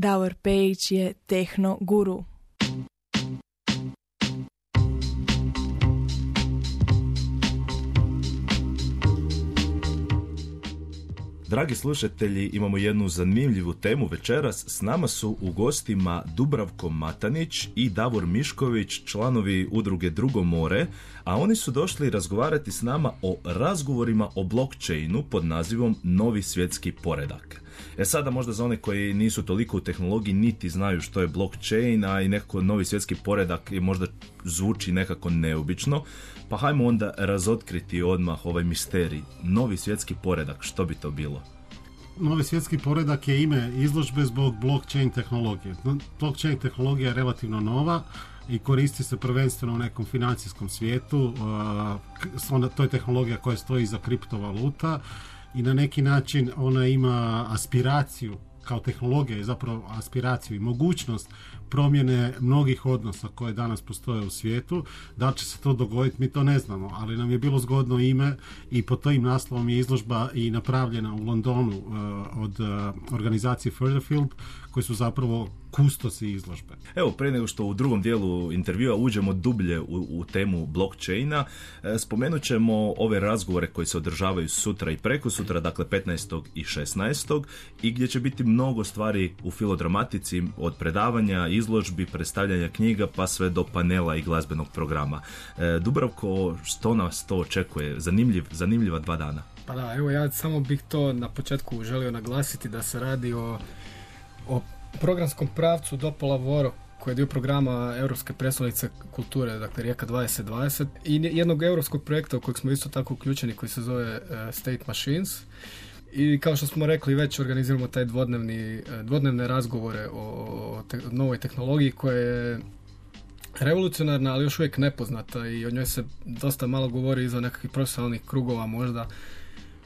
Davor Pejić je tehno guru. Dragi slušatelji, imamo jednu zanimljivu temu večeras. S nama su u gostima Dubravko Matanić i Davor Mišković, članovi udruge Drugo more, a oni su došli razgovarati s nama o razgovorima o blockchainu pod nazivom Novi svjetski poredak. E sada možda za one koji nisu toliko u tehnologiji niti znaju što je blockchain, a i nekako novi svjetski poredak je možda zvuči nekako neobično, pa hajmo onda razotkriti odmah ovaj misterij. Novi svjetski poredak, što bi to bilo? Novi svjetski poredak je ime izložbe zbog blockchain tehnologije. Blockchain tehnologija je relativno nova i koristi se prvenstveno u nekom financijskom svijetu. To je tehnologija koja stoji za kriptovaluta i na neki način ona ima aspiraciju kao tehnologija je zapravo aspiraciju i mogućnost promjene mnogih odnosa koje danas postoje u svijetu. Da će se to dogoditi, mi to ne znamo, ali nam je bilo zgodno ime i pod tojim naslovom je izložba i napravljena u Londonu uh, od uh, organizacije Furtherfield koji su zapravo kustosi izložbe. Evo, pre nego što u drugom dijelu intervjua uđemo dublje u, u temu blockchaina, e, spomenut ćemo ove razgovore koji se održavaju sutra i preko sutra, dakle 15. i 16. i gdje će biti mnogo stvari u filodramatici od predavanja, izložbi, predstavljanja knjiga pa sve do panela i glazbenog programa. E, Dubravko, što nas to očekuje? Zanimljiv, zanimljiva dva dana. Pa da, evo ja samo bih to na početku želio naglasiti da se radi o o programskom pravcu Dopola Voro koji je dio programa Europske predstavnice kulture, dakle Rijeka 2020 i jednog europskog projekta u kojeg smo isto tako uključeni koji se zove uh, State Machines i kao što smo rekli već organiziramo taj dvodnevni, uh, dvodnevne razgovore o te, novoj tehnologiji koja je revolucionarna, ali još uvijek nepoznata i o njoj se dosta malo govori iza nekakvih profesionalnih krugova možda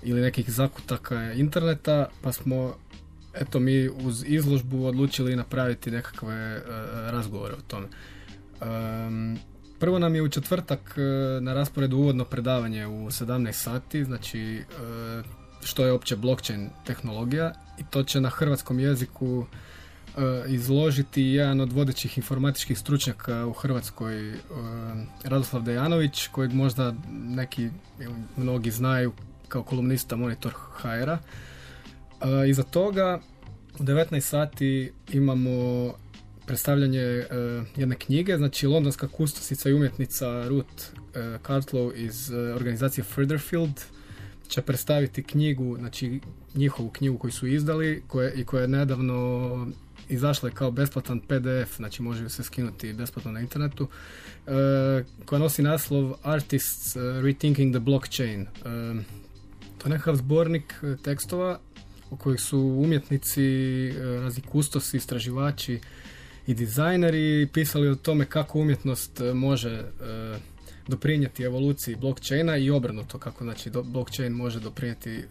ili nekih zakutaka interneta, pa smo eto mi uz izložbu odlučili napraviti nekakve uh, razgovore o tome. Um, prvo nam je u četvrtak uh, na rasporedu uvodno predavanje u 17 sati, znači uh, što je opće blockchain tehnologija i to će na hrvatskom jeziku izložiti jedan od vodećih informatičkih stručnjaka u Hrvatskoj, Radoslav Dejanović, kojeg možda neki mnogi znaju kao kolumnista Monitor HR-a. Iza toga u 19 sati imamo predstavljanje jedne knjige, znači londonska kustosica i umjetnica Ruth Cartlow iz organizacije Furtherfield će predstaviti knjigu, znači njihovu knjigu koju su izdali koje, i koja je nedavno izašla kao besplatan PDF, znači može se skinuti besplatno na internetu, uh, koja nosi naslov Artists Rethinking the Blockchain. To je nekakav zbornik tekstova u kojih su umjetnici, e, razni kustosi, istraživači i dizajneri pisali o tome kako umjetnost e, može e, doprinijeti evoluciji blockchaina i obrnuto kako znači blockchain može doprinijeti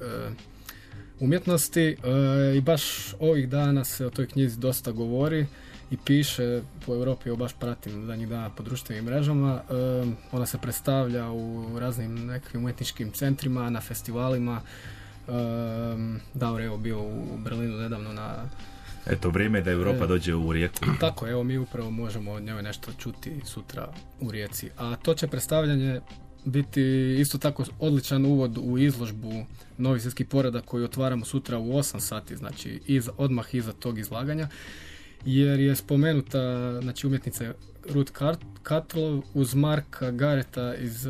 umjetnosti i baš ovih dana se o toj knjizi dosta govori i piše po Europi, evo baš pratim zadnjih dana po društvenim mrežama. Ona se predstavlja u raznim nekakvim umjetničkim centrima, na festivalima Um, Davor evo bio u Berlinu nedavno na Eto, vrijeme je da Europa e, dođe u Rijeku. Tako, evo mi upravo možemo od njoj nešto čuti sutra u Rijeci. A to će predstavljanje biti isto tako odličan uvod u izložbu Novi svjetski poredak koji otvaramo sutra u 8 sati, znači iz, odmah iza tog izlaganja, jer je spomenuta znači, umjetnica Ruth Katlov uz Marka Gareta iz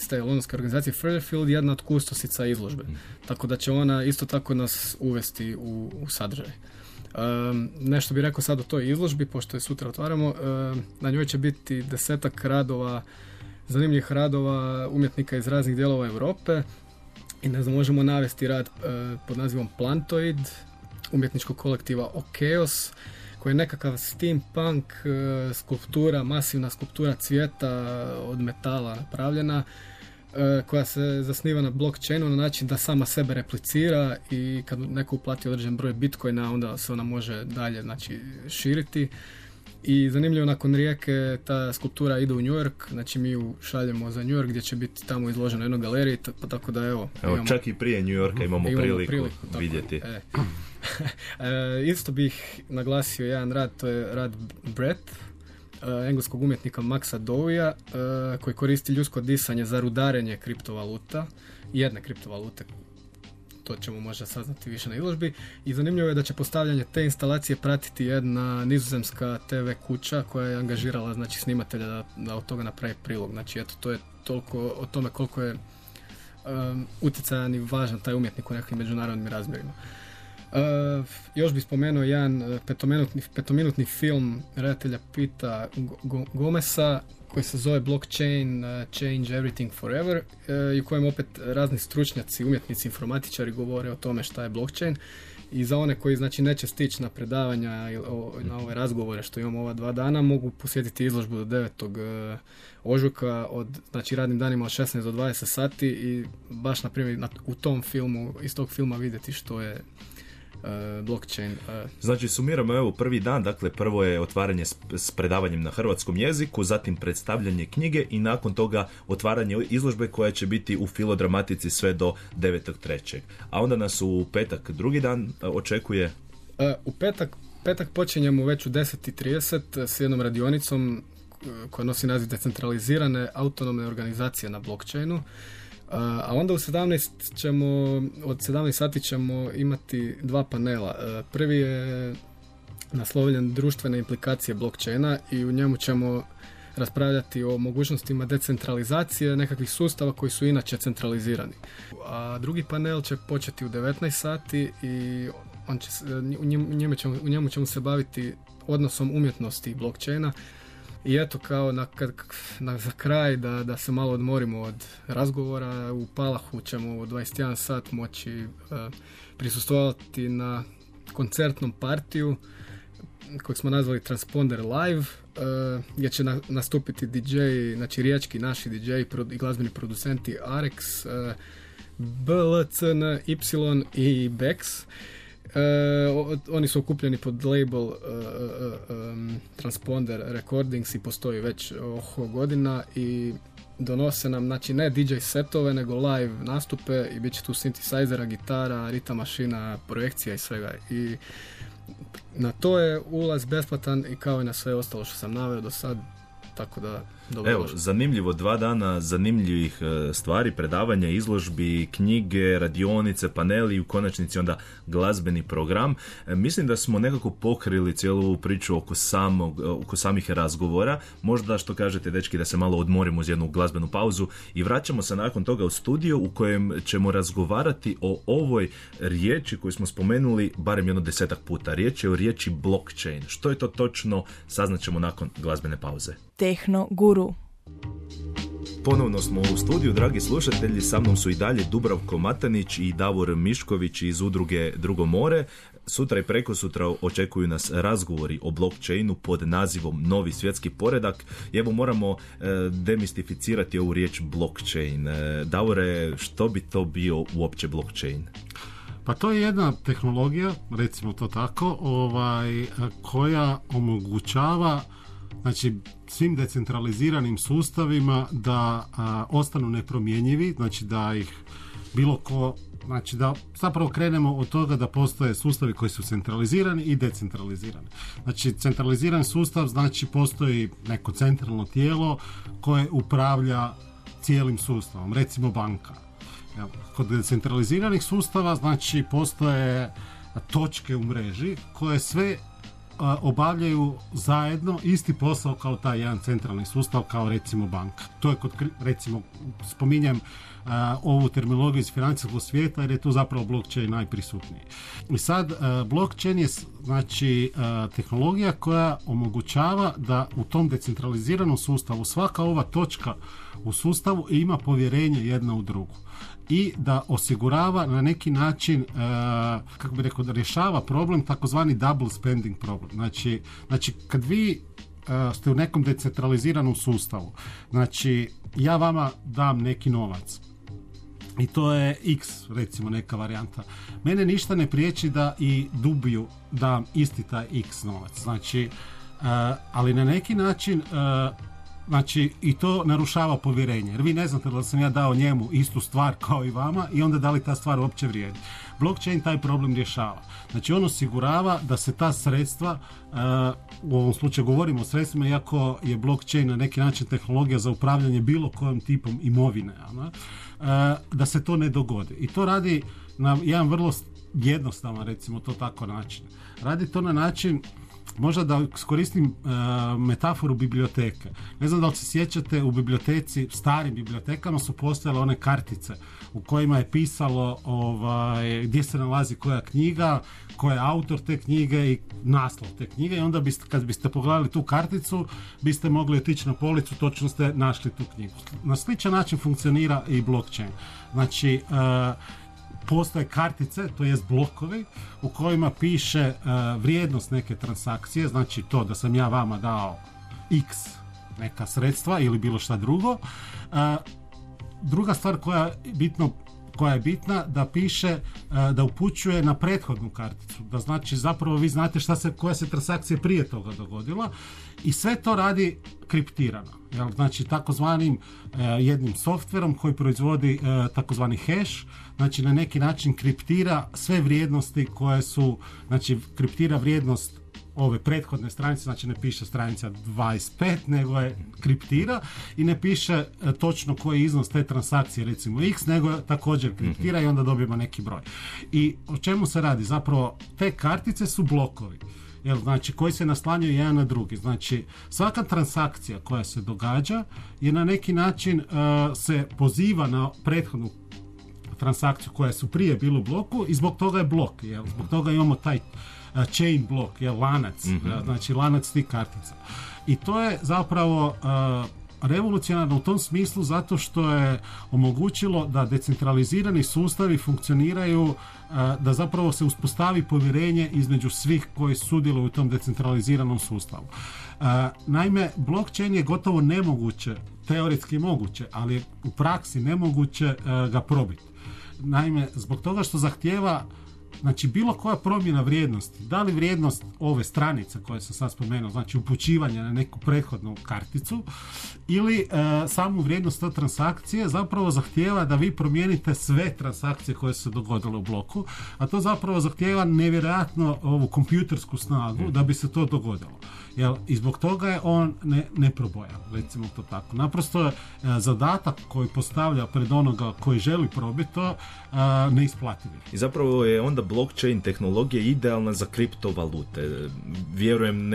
iz te londonske organizacije Furtherfield jedna od kustosica izložbe. Mm. Tako da će ona isto tako nas uvesti u, u sadržaj. Um, nešto bih rekao sad o toj izložbi, pošto je sutra otvaramo. Na njoj će biti desetak radova, zanimljivih radova umjetnika iz raznih dijelova Europe. I ne znam, možemo navesti rad uh, pod nazivom Plantoid, umjetničkog kolektiva Okeos, koji je nekakav steampunk uh, skulptura, masivna skulptura cvijeta od metala napravljena E, koja se zasniva na blockchainu na način da sama sebe replicira i kad neko uplati određen broj bitcoina onda se ona može dalje znači, širiti I zanimljivo, nakon rijeke ta skulptura ide u New York, znači mi ju šaljemo za New York gdje će biti tamo izložena u jednoj galeriji, pa tako da evo. Evo, čak i prije New Yorka imamo, priliku, vidjeti. E. e, isto bih naglasio jedan rad, to je rad Brett, e, engleskog umjetnika Maxa Dowija, e, koji koristi ljudsko disanje za rudarenje kriptovaluta, jedne kriptovalute to ćemo možda saznati više na izložbi. I zanimljivo je da će postavljanje te instalacije pratiti jedna nizozemska TV kuća koja je angažirala znači, snimatelja da, da od toga napravi prilog. Znači, eto, to je toliko o tome koliko je um, utjecajan i važan taj umjetnik u nekim međunarodnim razmjerima. Uh, još bih spomenuo jedan uh, petominutni, petominutni film redatelja Pita Gomesa koji se zove Blockchain uh, Change Everything Forever i u kojem opet razni stručnjaci, umjetnici, informatičari govore o tome šta je blockchain i za one koji znači neće stići na predavanja na ove razgovore što imamo ova dva dana mogu posjetiti izložbu do 9. Uh, ožujka od znači radnim danima od 16 do 20 sati i baš na primjer u tom filmu iz tog filma vidjeti što je blockchain. Uh. Znači sumiramo evo prvi dan, dakle prvo je otvaranje s, predavanjem na hrvatskom jeziku, zatim predstavljanje knjige i nakon toga otvaranje izložbe koja će biti u filodramatici sve do 9.3. A onda nas u petak drugi dan uh, očekuje? u petak, petak počinjemo već u 10.30 s jednom radionicom koja nosi naziv decentralizirane autonomne organizacije na blockchainu. A onda u 17 ćemo, od 17 sati ćemo imati dva panela. E, prvi je naslovljen društvene implikacije blockchaina i u njemu ćemo raspravljati o mogućnostima decentralizacije nekakvih sustava koji su inače centralizirani. A drugi panel će početi u 19 sati i on će, u, njemu ćemo, u njemu ćemo se baviti odnosom umjetnosti blockchaina i eto kao na, na, za kraj da, da se malo odmorimo od razgovora, u Palahu ćemo u 21 sat moći uh, prisustvovati na koncertnom partiju kojeg smo nazvali Transponder Live, uh, gdje će nastupiti DJ, znači riječki naši DJ i glazbeni producenti Arex, uh, BLCN, Y i Bex. Uh, oni su okupljeni pod label um, Transponder Recordings i postoji već oho godina i donose nam, znači ne DJ setove, nego live nastupe i bit će tu synthesizera, gitara, rita mašina, projekcija i svega. I na to je ulaz besplatan i kao i na sve ostalo što sam naveo do sad, tako da dobro Evo, zanimljivo, dva dana zanimljivih e, stvari, predavanja, izložbi, knjige, radionice, paneli i u konačnici onda glazbeni program. E, mislim da smo nekako pokrili cijelu ovu priču oko, samog, e, oko samih razgovora. Možda što kažete, dečki, da se malo odmorimo uz jednu glazbenu pauzu i vraćamo se nakon toga u studio u kojem ćemo razgovarati o ovoj riječi koju smo spomenuli barem jedno desetak puta. Riječ je o riječi blockchain. Što je to točno, saznaćemo nakon glazbene pauze. Tehno Guru Ponovno smo u studiju, dragi slušatelji, sa mnom su i dalje Dubravko Matanić i Davor Mišković iz udruge Drugo more. Sutra i preko sutra očekuju nas razgovori o blockchainu pod nazivom Novi svjetski poredak. Evo moramo e, demistificirati ovu riječ blockchain. E, Davore, što bi to bio uopće blockchain? Pa to je jedna tehnologija, recimo to tako, ovaj, koja omogućava znači svim decentraliziranim sustavima da ostanu nepromjenjivi, znači da ih bilo ko Znači da zapravo krenemo od toga da postoje sustavi koji su centralizirani i decentralizirani. Znači centraliziran sustav znači postoji neko centralno tijelo koje upravlja cijelim sustavom, recimo banka. Kod decentraliziranih sustava znači postoje točke u mreži koje sve obavljaju zajedno isti posao kao taj jedan centralni sustav kao recimo banka. To je kod recimo spominjem ovu terminologiju iz financijskog svijeta jer je tu zapravo blockchain najprisutniji. I sad blockchain je znači tehnologija koja omogućava da u tom decentraliziranom sustavu svaka ova točka u sustavu ima povjerenje jedna u drugu i da osigurava na neki način, uh, kako bi rekao, da rješava problem, takozvani double spending problem. Znači, znači kad vi uh, ste u nekom decentraliziranom sustavu, znači ja vama dam neki novac, i to je x recimo neka varijanta. Mene ništa ne priječi da i dubiju dam isti taj x novac. Znači ali na neki način Znači, i to narušava povjerenje. Jer vi ne znate da sam ja dao njemu istu stvar kao i vama i onda da li ta stvar uopće vrijedi. Blockchain taj problem rješava. Znači, on osigurava da se ta sredstva, u ovom slučaju govorimo o sredstvima, iako je blockchain na neki način tehnologija za upravljanje bilo kojim tipom imovine, da se to ne dogodi. I to radi na jedan vrlo jednostavan, recimo to tako način. Radi to na način možda da skoristim uh, metaforu biblioteke. Ne znam da li se sjećate, u biblioteci, starim bibliotekama su postojale one kartice u kojima je pisalo ovaj, gdje se nalazi koja knjiga, ko je autor te knjige i naslov te knjige i onda biste, kad biste pogledali tu karticu biste mogli otići na policu, točno ste našli tu knjigu. Na sličan način funkcionira i blockchain. Znači, uh, postoje kartice, to jest blokovi u kojima piše e, vrijednost neke transakcije, znači to da sam ja vama dao x neka sredstva ili bilo šta drugo. E, druga stvar koja bitno koja je bitna da piše e, da upućuje na prethodnu karticu da znači zapravo vi znate šta se koja se transakcija prije toga dogodila i sve to radi kriptirano jel? znači takozvanim jednim softverom koji proizvodi takozvani hash znači na neki način kriptira sve vrijednosti koje su, znači kriptira vrijednost ove prethodne stranice, znači ne piše stranica 25, nego je kriptira i ne piše e, točno koji je iznos te transakcije, recimo x, nego također kriptira i onda dobijemo neki broj. I o čemu se radi? Zapravo, te kartice su blokovi. Jel, znači, koji se naslanjaju jedan na drugi. Znači, svaka transakcija koja se događa je na neki način e, se poziva na prethodnu transakciju koja su prije bili u bloku i zbog toga je blok. Jel? Zbog toga imamo taj chain blok, je lanac, mm znači lanac tih kartica. I to je zapravo uh, revolucionarno u tom smislu zato što je omogućilo da decentralizirani sustavi funkcioniraju da zapravo se uspostavi povjerenje između svih koji sudjeluju u tom decentraliziranom sustavu. Naime, blockchain je gotovo nemoguće, teoretski moguće, ali u praksi nemoguće ga probiti. Naime, zbog toga što zahtjeva Znači bilo koja promjena vrijednosti, da li vrijednost ove stranice koje sam sad spomenuo, znači upućivanje na neku prethodnu karticu ili e, samu vrijednost te transakcije zapravo zahtjeva da vi promijenite sve transakcije koje su se dogodile u bloku, a to zapravo zahtjeva nevjerojatno ovu kompjutersku snagu da bi se to dogodilo. Jel, I zbog toga je on ne, neprobojan, recimo to tako. Naprosto e, zadatak koji postavlja pred onoga koji želi probiti to a, neisplativi. I zapravo je onda blockchain tehnologija idealna za kriptovalute. Vjerujem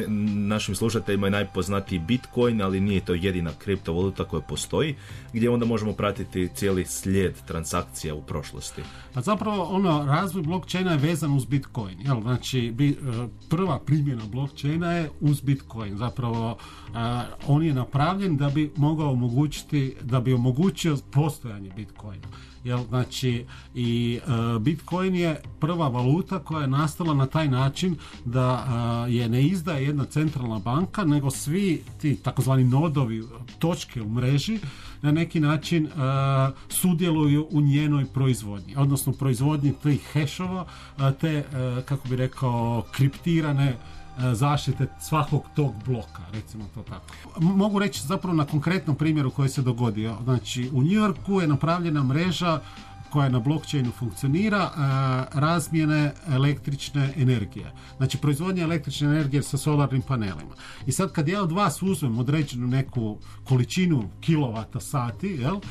našim slušateljima je najpoznatiji Bitcoin, ali nije to jedina kriptovaluta koja postoji, gdje onda možemo pratiti cijeli slijed transakcija u prošlosti. Pa zapravo ono, razvoj blockchaina je vezan uz Bitcoin. Jel? Znači, bi, e, prva primjena blockchaina je uz Bitcoin. Zapravo, on je napravljen da bi mogao omogućiti, da bi omogućio postojanje Bitcoina. Jel, znači, i uh, Bitcoin je prva valuta koja je nastala na taj način da uh, je ne izdaje jedna centralna banka, nego svi ti takozvani nodovi, točke u mreži, na neki način uh, sudjeluju u njenoj proizvodnji, odnosno proizvodnji tih hešova, te, kako bi rekao, kriptirane E, zaštite svakog tog bloka, recimo to tako. Mogu reći zapravo na konkretnom primjeru koji se dogodio. Znači, u New Yorku je napravljena mreža koja na blockchainu funkcionira e, razmjene električne energije. Znači proizvodnja električne energije sa solarnim panelima. I sad kad ja od vas uzmem određenu neku količinu kilovata sati, jel, e,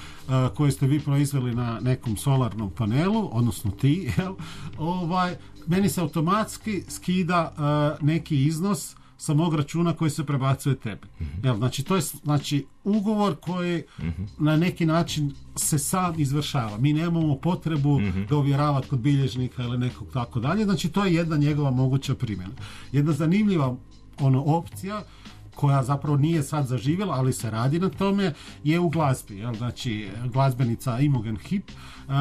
koje ste vi proizveli na nekom solarnom panelu, odnosno ti, jel, ovaj, meni se automatski skida uh, neki iznos sa mog računa koji se prebacuje tebi. mm Jel, znači, to je znači, ugovor koji mhm. na neki način se sam izvršava. Mi nemamo potrebu mm ga ovjeravati kod bilježnika ili nekog tako dalje. Znači, to je jedna njegova moguća primjena. Jedna zanimljiva ono opcija koja zapravo nije sad zaživjela, ali se radi na tome, je u glazbi. Jel? Znači, glazbenica Imogen Hip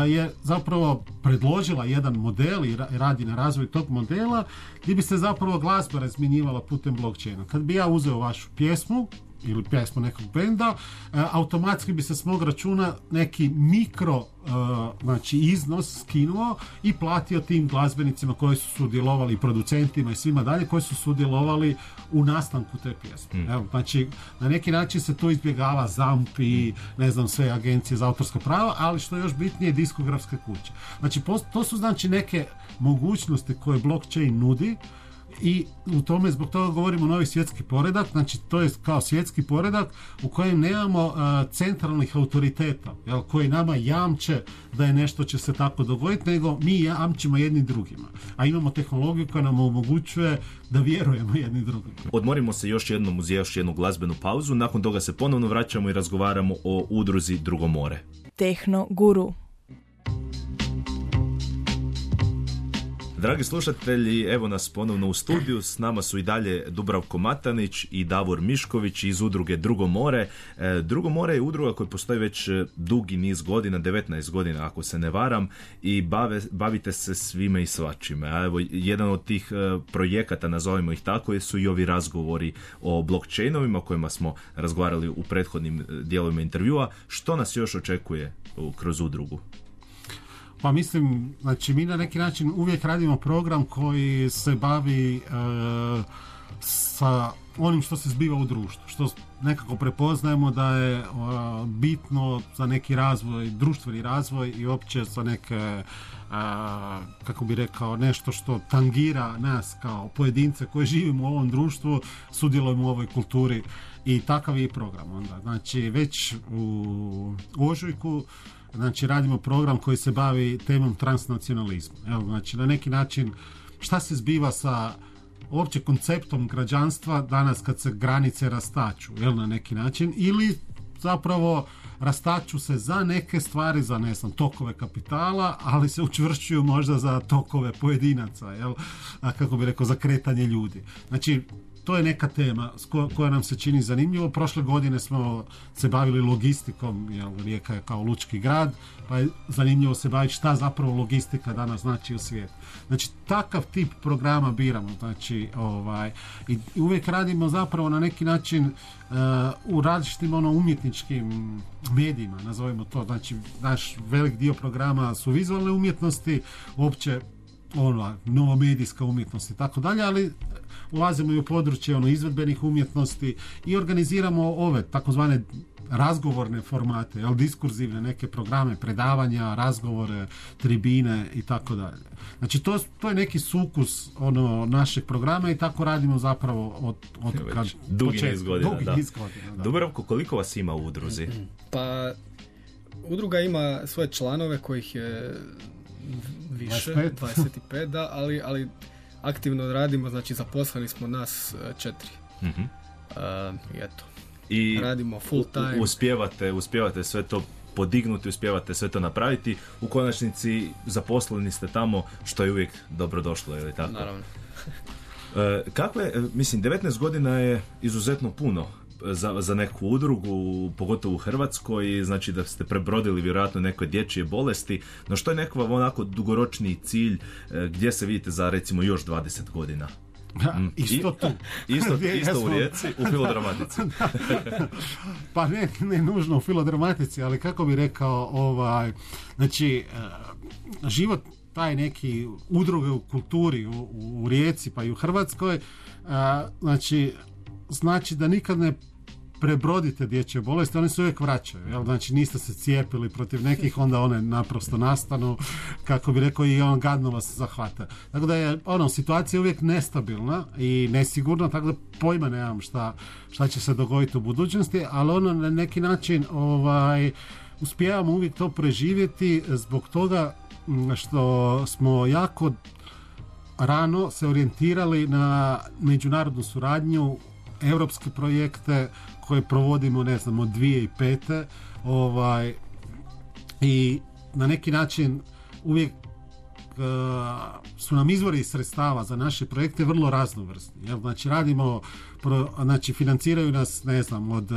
je zapravo predložila jedan model i radi na razvoju tog modela gdje bi se zapravo glazba razmjenjivala putem blockchaina. Kad bi ja uzeo vašu pjesmu, ili pjesmu nekog benda, e, automatski bi se s mog računa neki mikro e, znači iznos skinuo i platio tim glazbenicima koji su sudjelovali, producentima i svima dalje koji su sudjelovali u nastanku te pjesme. Hmm. Evo, znači, na neki način se to izbjegava ZAMP i ne znam sve agencije za autorska prava, ali što je još bitnije diskografske kuće. Znači, to su znači neke mogućnosti koje blockchain nudi i u tome zbog toga govorimo novi svjetski poredak, znači to je kao svjetski poredak u kojem nemamo uh, centralnih autoriteta jel, koji nama jamče da je nešto će se tako dogoditi, nego mi jamčimo jedni drugima. A imamo tehnologiju koja nam omogućuje da vjerujemo jedni drugima. Odmorimo se još jednom uz još jednu glazbenu pauzu, nakon toga se ponovno vraćamo i razgovaramo o udruzi Drugomore. Tehno Guru. Dragi slušatelji, evo nas ponovno u studiju, s nama su i dalje Dubravko Matanić i Davor Mišković iz udruge Drugo more. E, Drugo more je udruga koja postoji već e, dugi niz godina, 19 godina ako se ne varam i bave, bavite se svime i svačime. A evo, jedan od tih e, projekata, nazovimo ih tako, su i ovi razgovori o blockchainovima o kojima smo razgovarali u prethodnim dijelovima intervjua. Što nas još očekuje kroz udrugu? Pa mislim, znači mi na neki način uvijek radimo program koji se bavi e, sa onim što se zbiva u društvu, što nekako prepoznajemo da je e, bitno za neki razvoj, društveni razvoj i opće za neke, e, kako bi rekao, nešto što tangira nas kao pojedince koji živimo u ovom društvu, sudjelujemo u ovoj kulturi i takav je program onda. Znači već u ožujku znači radimo program koji se bavi temom transnacionalizma. Evo, znači na neki način šta se zbiva sa uopće konceptom građanstva danas kad se granice rastaču, jel na neki način, ili zapravo rastaču se za neke stvari, za ne znam, tokove kapitala, ali se učvršćuju možda za tokove pojedinaca, jel? A kako bi rekao, za kretanje ljudi. Znači, to je neka tema koja nam se čini zanimljivo. Prošle godine smo se bavili logistikom, jel, Rijeka je kao lučki grad, pa je zanimljivo se baviti šta zapravo logistika danas znači u svijetu. Znači, takav tip programa biramo, znači, ovaj, i uvijek radimo zapravo na neki način uh, u različitim ono umjetničkim medijima, nazovimo to. Znači, naš velik dio programa su vizualne umjetnosti, uopće ona novomedijska umjetnost i tako dalje, ali ulazimo i u područje ono izvedbenih umjetnosti i organiziramo ove takozvane razgovorne formate, jel, diskurzivne neke programe, predavanja, razgovore, tribine i tako dalje. Znači to, to je neki sukus ono našeg programa i tako radimo zapravo od, od Već kad dugi početka. niz godina, Dugi da. niz godina, da. Dubravko, koliko vas ima u udruzi? Pa, udruga ima svoje članove kojih je više, 25. 25, da, ali, ali aktivno radimo, znači zaposleni smo nas e, četiri. Mhm. E, I eto, I radimo full time. uspijevate, uspijevate sve to podignuti, uspijevate sve to napraviti. U konačnici zaposleni ste tamo, što je uvijek dobro došlo, ili tako? Naravno. E, kakve, mislim, 19 godina je izuzetno puno za, za neku udrugu, pogotovo u Hrvatskoj, znači da ste prebrodili vjerojatno neke dječje bolesti, no što je neko onako dugoročniji cilj, e, gdje se vidite za recimo još 20 godina? Da, Mm. Isto tu. Isto, isto u. Rijeci, u filodramatici. Pa ne, ne nužno u filodramatici, ali kako bi rekao, ovaj, znači, e, život taj neki udruge u kulturi u, u Rijeci pa i u Hrvatskoj, a, znači, znači da nikad ne prebrodite dječje bolesti, one se uvijek vraćaju. Jel? Znači niste se cijepili protiv nekih, onda one naprosto nastanu, kako bi rekao, i on gadno vas zahvata. Tako da je ono, situacija uvijek nestabilna i nesigurna, tako da pojma nemam šta, šta će se dogoditi u budućnosti, ali ono na neki način ovaj, uspijevamo uvijek to preživjeti zbog toga što smo jako rano se orijentirali na međunarodnu suradnju, europske projekte koje provodimo, ne znam, od 2005. Ovaj, I na neki način uvijek su nam izvori sredstava za naše projekte vrlo raznovrsni. Jel? Znači radimo, znači financiraju nas, ne znam, od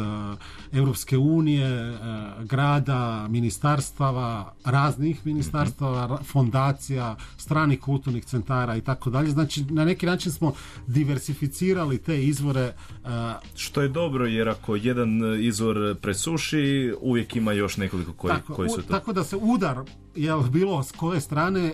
Europske unije, grada, ministarstava, raznih ministarstava, fondacija, stranih kulturnih centara i tako dalje. Znači na neki način smo diversificirali te izvore. Što je dobro jer ako jedan izvor presuši, uvijek ima još nekoliko koji, tako, koji su to. Tako da se udar jel, bilo s koje strane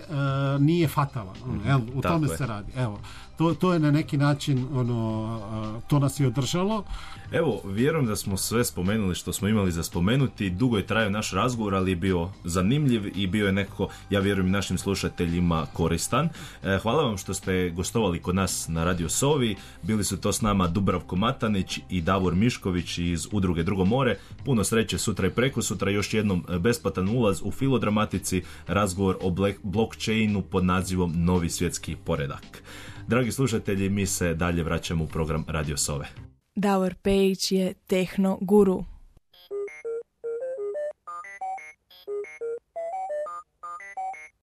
nije fatalan. Ono, jel, u tome se radi. Evo, to, to je na neki način ono, to nas je održalo. Evo, vjerujem da smo sve spomenuli što smo imali za spomenuti. Dugo je trajao naš razgovor, ali je bio zanimljiv i bio je nekako, ja vjerujem, našim slušateljima koristan. E, hvala vam što ste gostovali kod nas na Radio Sovi. Bili su to s nama Dubravko Matanić i Davor Mišković iz udruge Drugo more. Puno sreće sutra i preko sutra još jednom besplatan ulaz u Filodramatici, razgovor o blockchainu pod nazivom Novi svjetski poredak. Dragi slušatelji, mi se dalje vraćamo u program Radio Sove. Davor Pejić je tehno guru.